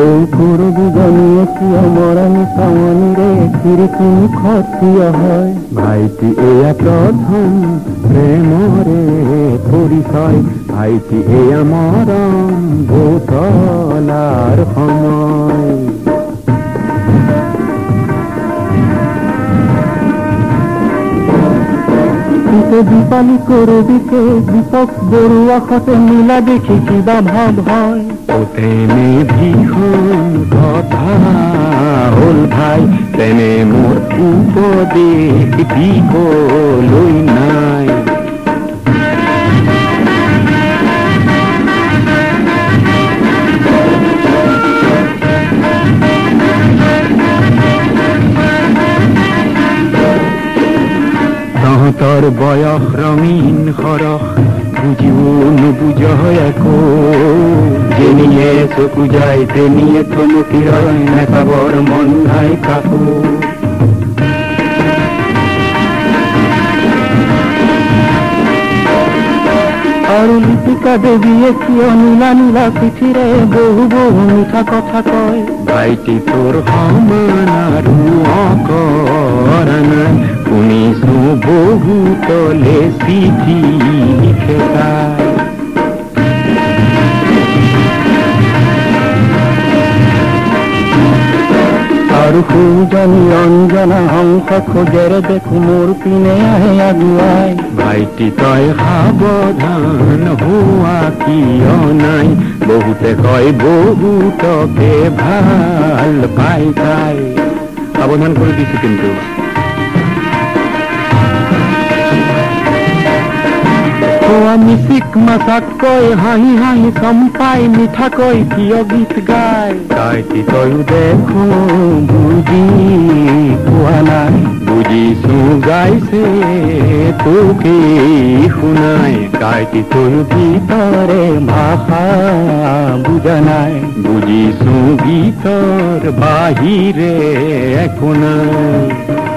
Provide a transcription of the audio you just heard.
এই করবি জানিয়ে কি মরণি সামনিরে কীরকম ক্ষতিয় হয়? ভাইটি এয়া প্রথম প্রেমরে পরিচয়। ভাইটি এয়া মরম ভূতলার কিন্তু দীপালি করবিকে দীপক বড়ুয়া খতে মিলা দেখি কিবা ভাব হয়। ওতেনে ভীষণ কথা, হল ভাই, তেনে মোর নাই তহঁতৰ বয়স ৰঙীন সৰহ বুজিও নুবুজ একো যেনিয়ে চকু যায় তেনিয়ে থমকি মন নাই কাকো। আৰু লিপিকা দেৱীয়ে কিয় নীলা নীলা পিঠিৰে বহু বহু মিঠা কথা কয়। ভাইটি তোৰ সমান আৰু অকৰা নাই শুনিছো বহুতলে চিঠি লিখে তাই অঞ্জনা হংস খোজেৰে দেখো মোৰ পিনে আহে আগুৱাই ভাইটি তই সাৱধান হোৱা কিয় নাই? বহুতে কয়, বহুতকে ভালো পাই তাই। সাৱধান কৰি দিছো কিন্তু। মিচিক মাছাকৈ হাঁহি হাঁহি চম্পাই মিঠাকৈ কিয় গীত গায় তাইটি তয়ো দেখো বুজি পোৱা নাই বুজিছো গাইছে তোকে শুনাই তাইটি তয়ো ভিতৰে ভাষা বুজা নাই বুজিছো ভিতৰ বাহিৰে একো নাই